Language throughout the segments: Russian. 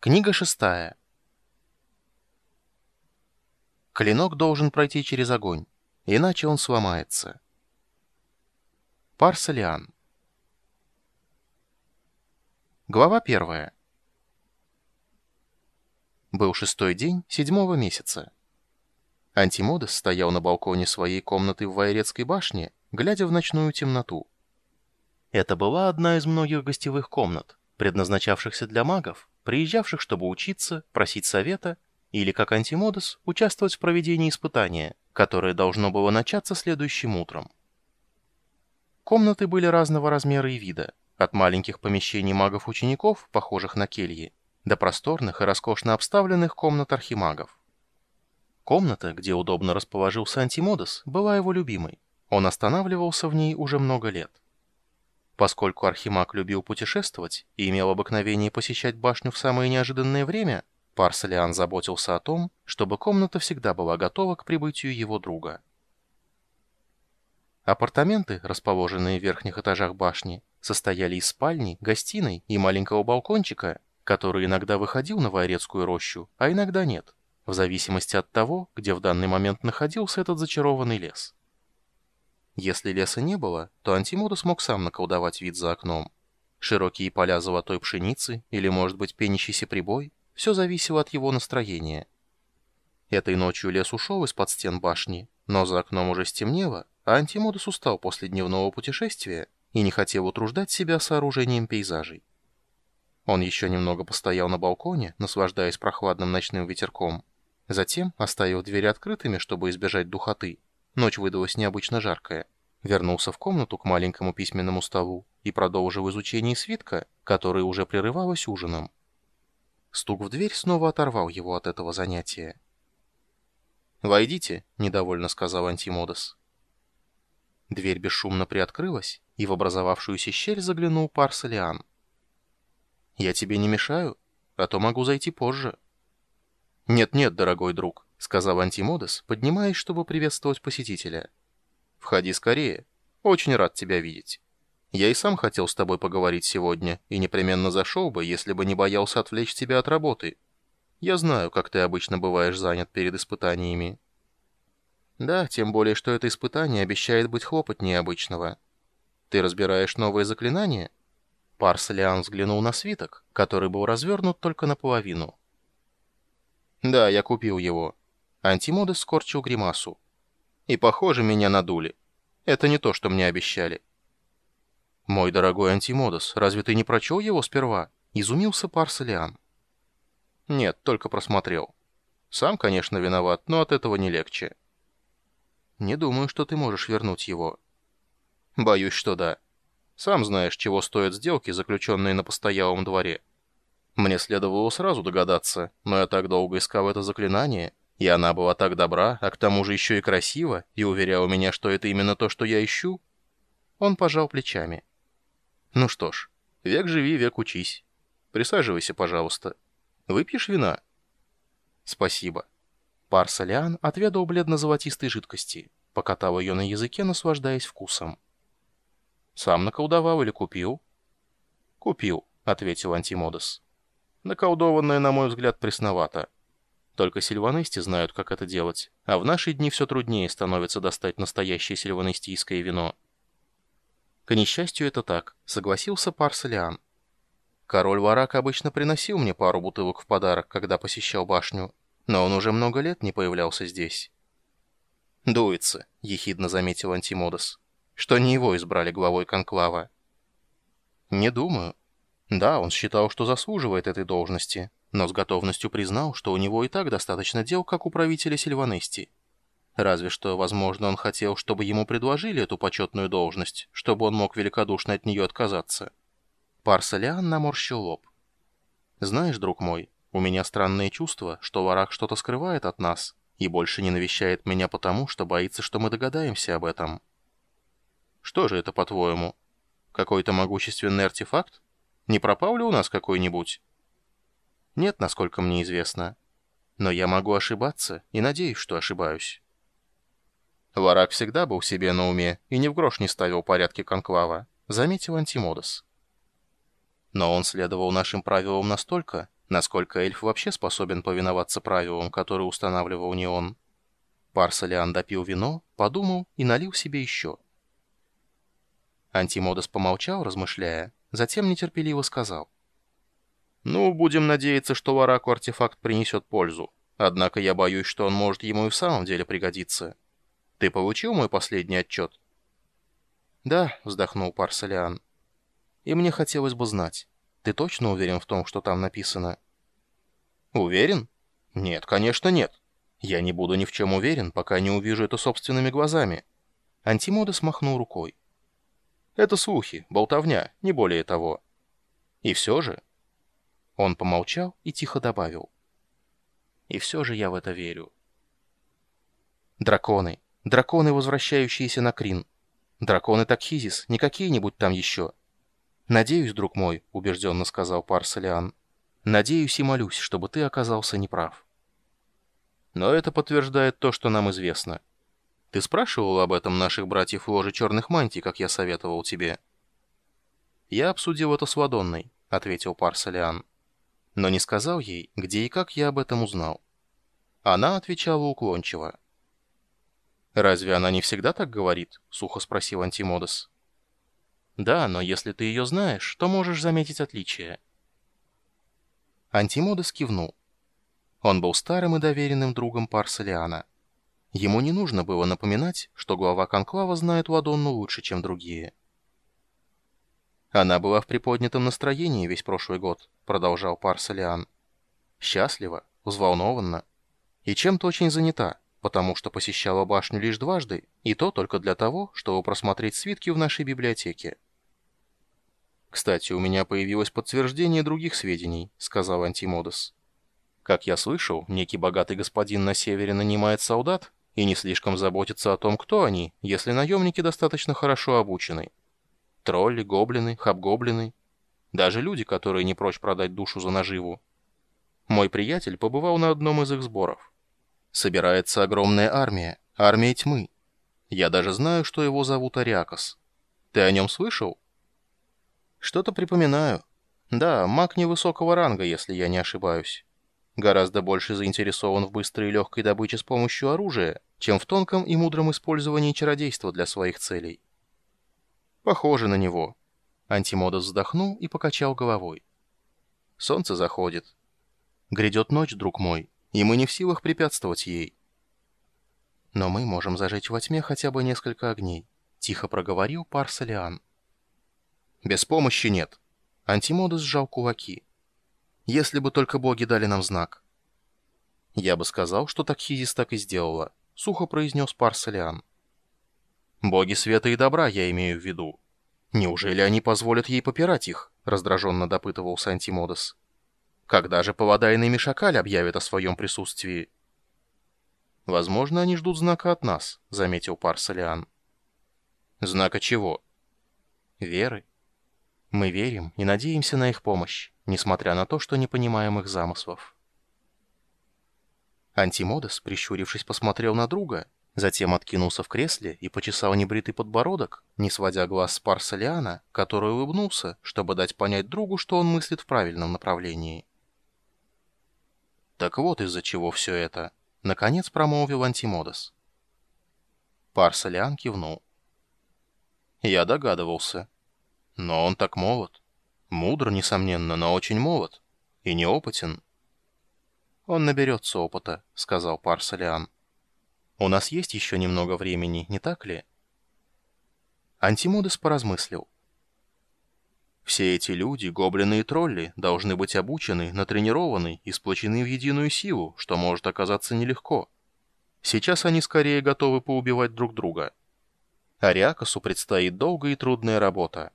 Книга шестая. Клинок должен пройти через огонь, иначе он сломается. Парсалиан. Глава первая. Был шестой день седьмого месяца. Антимодес стоял на балконе своей комнаты в Вайрецкой башне, глядя в ночную темноту. Это была одна из многих гостевых комнат, предназначавшихся для магов, приезжавших, чтобы учиться, просить совета или, как антимодос, участвовать в проведении испытания, которое должно было начаться следующим утром. Комнаты были разного размера и вида, от маленьких помещений магов-учеников, похожих на кельи, до просторных и роскошно обставленных комнат архимагов. Комната, где удобно расположился антимодос, была его любимой. Он останавливался в ней уже много лет. Поскольку Архимаг любил путешествовать и имел обыкновение посещать башню в самое неожиданное время, Парсалиан заботился о том, чтобы комната всегда была готова к прибытию его друга. Апартаменты, расположенные в верхних этажах башни, состояли из спальни, гостиной и маленького балкончика, который иногда выходил на Вайрецкую рощу, а иногда нет, в зависимости от того, где в данный момент находился этот зачарованный лес. Если леса не было, то Антимода смог сам наколдовать вид за окном. Широкие поля золотой пшеницы или, может быть, пенящийся прибой – все зависело от его настроения. Этой ночью лес ушел из-под стен башни, но за окном уже стемнело, а Антимодус устал после дневного путешествия и не хотел утруждать себя сооружением пейзажей. Он еще немного постоял на балконе, наслаждаясь прохладным ночным ветерком. Затем, оставив двери открытыми, чтобы избежать духоты, Ночь выдалась необычно жаркая. Вернулся в комнату к маленькому письменному столу и продолжил изучение свитка, который уже прерывалось ужином. Стук в дверь снова оторвал его от этого занятия. «Войдите», — недовольно сказал Антимодос. Дверь бесшумно приоткрылась, и в образовавшуюся щель заглянул Парсалиан. «Я тебе не мешаю, а то могу зайти позже». «Нет-нет, дорогой друг, — сказал Антимодес, поднимаясь, чтобы приветствовать посетителя. «Входи скорее. Очень рад тебя видеть. Я и сам хотел с тобой поговорить сегодня, и непременно зашел бы, если бы не боялся отвлечь тебя от работы. Я знаю, как ты обычно бываешь занят перед испытаниями». «Да, тем более, что это испытание обещает быть хлопотнее обычного. Ты разбираешь новые заклинания?» Парселиан взглянул на свиток, который был развернут только наполовину. «Да, я купил его. Антимодес скорчил гримасу. «И, похоже, меня надули. Это не то, что мне обещали». «Мой дорогой Антимодес, разве ты не прочел его сперва?» — изумился Парселиан. «Нет, только просмотрел. Сам, конечно, виноват, но от этого не легче». «Не думаю, что ты можешь вернуть его». «Боюсь, что да. Сам знаешь, чего стоят сделки, заключенные на постоялом дворе». Мне следовало сразу догадаться, но я так долго искал это заклинание, и она была так добра, а к тому же еще и красива, и уверяла меня, что это именно то, что я ищу. Он пожал плечами. Ну что ж, век живи, век учись. Присаживайся, пожалуйста. Выпьешь вина? Спасибо. Пар Солян отведал бледно-золотистой жидкости, покатал ее на языке, наслаждаясь вкусом. Сам наколдовал или купил? Купил, ответил Антимодес. Наколдованное, на мой взгляд, пресновато. Только сильванисты знают, как это делать, а в наши дни все труднее становится достать настоящее сильванистийское вино. К несчастью, это так, согласился Парсалиан. Король Варак обычно приносил мне пару бутылок в подарок, когда посещал башню, но он уже много лет не появлялся здесь. «Дуется», — ехидно заметил Антимодос, — «что не его избрали главой конклава». «Не думаю. Да, он считал, что заслуживает этой должности, но с готовностью признал, что у него и так достаточно дел, как у правителя Сильванести. Разве что, возможно, он хотел, чтобы ему предложили эту почетную должность, чтобы он мог великодушно от нее отказаться. Парсалиан наморщил лоб. «Знаешь, друг мой, у меня странное чувство, что Варак что-то скрывает от нас и больше не навещает меня потому, что боится, что мы догадаемся об этом». «Что же это, по-твоему? Какой-то могущественный артефакт? Не пропал ли у нас какой-нибудь?» Нет, насколько мне известно. Но я могу ошибаться и надеюсь, что ошибаюсь. Варак всегда был себе на уме и ни в грош не ставил порядки конклава, заметил Антимодос. Но он следовал нашим правилам настолько, Насколько эльф вообще способен повиноваться правилам, которые устанавливал не он? Парсалиан допил вино, подумал и налил себе еще. Антимодос помолчал, размышляя, затем нетерпеливо сказал. «Ну, будем надеяться, что Вараку артефакт принесет пользу. Однако я боюсь, что он может ему и в самом деле пригодиться. Ты получил мой последний отчет?» «Да», — вздохнул Парсалиан. «И мне хотелось бы знать, ты точно уверен в том, что там написано?» «Уверен? Нет, конечно, нет. Я не буду ни в чем уверен, пока не увижу это собственными глазами». Антимода смахнул рукой. «Это слухи, болтовня, не более того». «И все же...» Он помолчал и тихо добавил. «И все же я в это верю». «Драконы. Драконы, возвращающиеся на Крин. Драконы Такхизис, не какие-нибудь там еще. «Надеюсь, друг мой», — убежденно сказал Парсалиан. «Надеюсь и молюсь, чтобы ты оказался неправ». Но это подтверждает то, что нам известно. Ты спрашивал об этом наших братьев в ложе черных мантий, как я советовал тебе?» «Я обсудил это с Ладонной», — ответил Парсалиан. «Но не сказал ей, где и как я об этом узнал». Она отвечала уклончиво. «Разве она не всегда так говорит?» — сухо спросил Антимодес. «Да, но если ты ее знаешь, то можешь заметить отличие». Антимодес кивнул. Он был старым и доверенным другом Парсалиана. Ему не нужно было напоминать, что глава Конклава знает Ладонну лучше, чем другие. «Она была в приподнятом настроении весь прошлый год», — продолжал Парсалиан. «Счастлива, взволнованна и чем-то очень занята, потому что посещала башню лишь дважды, и то только для того, чтобы просмотреть свитки в нашей библиотеке». «Кстати, у меня появилось подтверждение других сведений», — сказал Антимодес. «Как я слышал, некий богатый господин на севере нанимает солдат и не слишком заботится о том, кто они, если наемники достаточно хорошо обучены. Тролли, гоблины, хабгоблины, даже люди, которые не прочь продать душу за наживу. Мой приятель побывал на одном из их сборов. Собирается огромная армия, армия тьмы. Я даже знаю, что его зовут Ариакос. Ты о нем слышал? Что-то припоминаю. Да, маг невысокого ранга, если я не ошибаюсь. Гораздо больше заинтересован в быстрой и легкой добыче с помощью оружия, чем в тонком и мудром использовании чародейства для своих целей. Похоже на него. Антимодос вздохнул и покачал головой. Солнце заходит. Грядет ночь, друг мой, и мы не в силах препятствовать ей. Но мы можем зажечь во тьме хотя бы несколько огней, тихо проговорил Парсалиан. Без помощи нет. Антимодос сжал кулаки. Если бы только боги дали нам знак. Я бы сказал, что Такхизис так и сделала, сухо произнес Парсалиан. Боги света и добра я имею в виду. Неужели они позволят ей попирать их? Раздраженно допытывался Антимодос. Когда же Паладайн и Мишакаль объявят о своем присутствии? Возможно, они ждут знака от нас, заметил Парсалиан. Знака чего? Веры. Мы верим и надеемся на их помощь, несмотря на то, что не понимаем их замыслов. Антимодес, прищурившись, посмотрел на друга, затем откинулся в кресле и почесал небритый подбородок, не сводя глаз с Парсалиана, который улыбнулся, чтобы дать понять другу, что он мыслит в правильном направлении. «Так вот из-за чего все это», — наконец промолвил Антимодес. Парсалиан кивнул. «Я догадывался». Но он так молод. Мудр, несомненно, но очень молод. И неопытен. «Он наберется опыта», — сказал Парсалиан. «У нас есть еще немного времени, не так ли?» Антимудес поразмыслил. Все эти люди, гоблины и тролли, должны быть обучены, натренированы и сплочены в единую силу, что может оказаться нелегко. Сейчас они скорее готовы поубивать друг друга. Ариакосу предстоит долгая и трудная работа.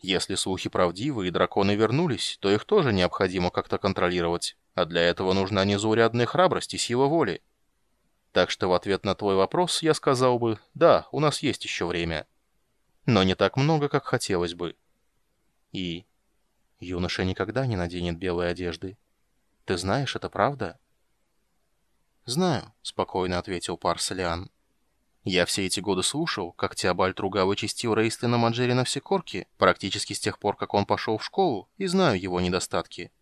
Если слухи правдивы и драконы вернулись, то их тоже необходимо как-то контролировать, а для этого нужна незаурядная храбрость и сила воли. Так что в ответ на твой вопрос я сказал бы, да, у нас есть еще время. Но не так много, как хотелось бы. И юноша никогда не наденет белой одежды. Ты знаешь, это правда? «Знаю», — спокойно ответил Парселиан. Я все эти годы слушал, как Теобальд ругал и чистил Рейстлина Маджерина все корки, практически с тех пор, как он пошел в школу, и знаю его недостатки.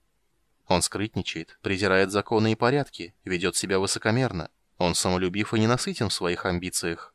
Он скрытничает, презирает законы и порядки, ведет себя высокомерно. Он самолюбив и ненасытен в своих амбициях.